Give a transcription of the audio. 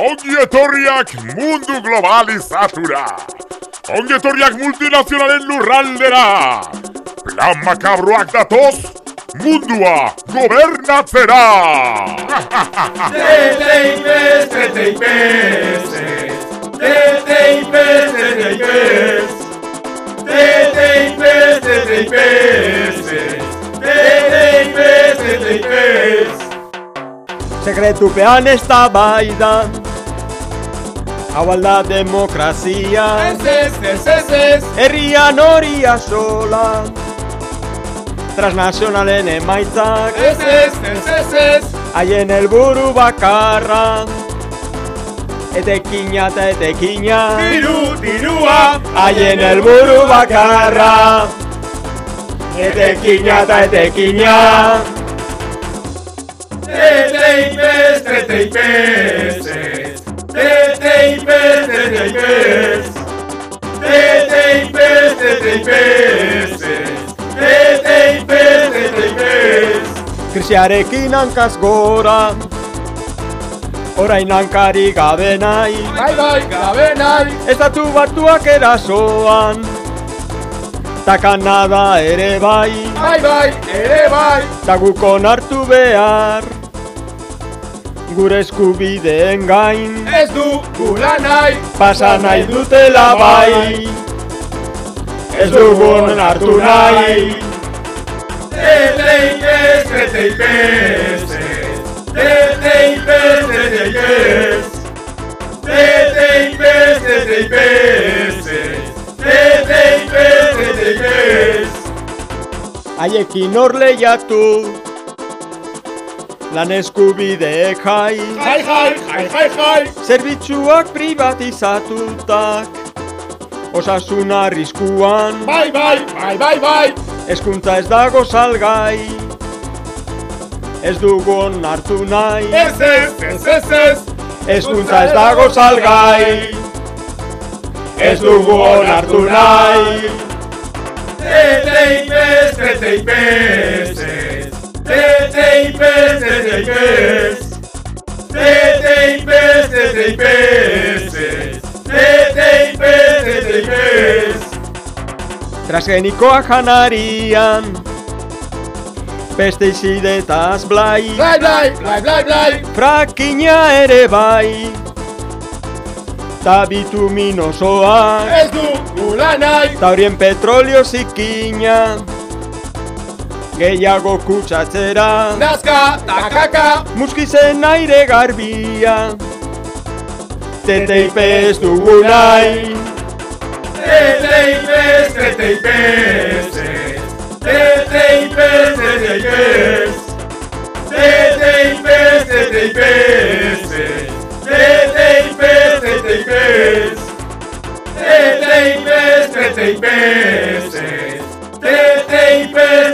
Ongi etorriak mundu globalizatura! Ongi etorriak multinazionalen lurraldera! Plan makabroak datoz, mundua gobernatzera! TTIPs, TTIPs, TTIPs, TTIPs, TTIPs, TTIPs, TTIPs, TTIPs. Sekretupean ez da bai da Hau alda demokrazia. Ez ez, ez ez, ez. Herrian hori sola. Transnazionalen emaitzak. Ez ez, ez ez, ez. Haien helburu bakarra. Etekina eta etekina Diru, dirua. Haien helburu bakarra. Etekina eta etekina TTIPs, TTIPs, TTIPs, TTIPs, TTIPs, TTIPs, TTIPs, TTIPs. Krisiarekin hankaz gora Orain hankari gabe nahi Bai, bai, gabe nahi. Estatu batuak erasoan Ta Kanada ere bai Bai, bai, ere bai. Ta guk onartu behar gure eskubideen gain. Ez du gula nahi, pasa nahi dutela bai. Ez dugun hartu nahi. Deteik ez, deteik ez, deteik ez, deteik ez Deteik ez, deteik ez, deteik ez, deteik ez Aiekin hor lehiatu, Lan eskubideek jai. Jai, jai, jai, jai, jai. Zerbitzuak privatizatutak. Osasun arriskuan. Bai, bai, bai, bai, bai. Eskuntza ez dago salgai. Ez dugu hartu nahi. Ez ez, ez ez, ez. Eskuntza ez dago salgai. Ez dugu hartu nahi. TTIPs, TTIPs, TTIPs, TTIPs, TTIPs, TTIPs, TTIPs, TTIPs. Transgenikoak janarian Beste izidetaz blai Blai, blai, blai, blai, blai. Frakina ere bai Ta bituminosoak Ez du gula nahi. Ta horien petrolio zikina gehiago kutsatzera. Nazka, takaka, muskizen aire garbia. Teteip ez dugu nahi. Teteip ez, teteip ez Teteip ez, teteip ez Teteip ez, teteip ez Teteip ez, teteip ez Teteip ez, teteip ez Teteip ez, teteip TTIPs.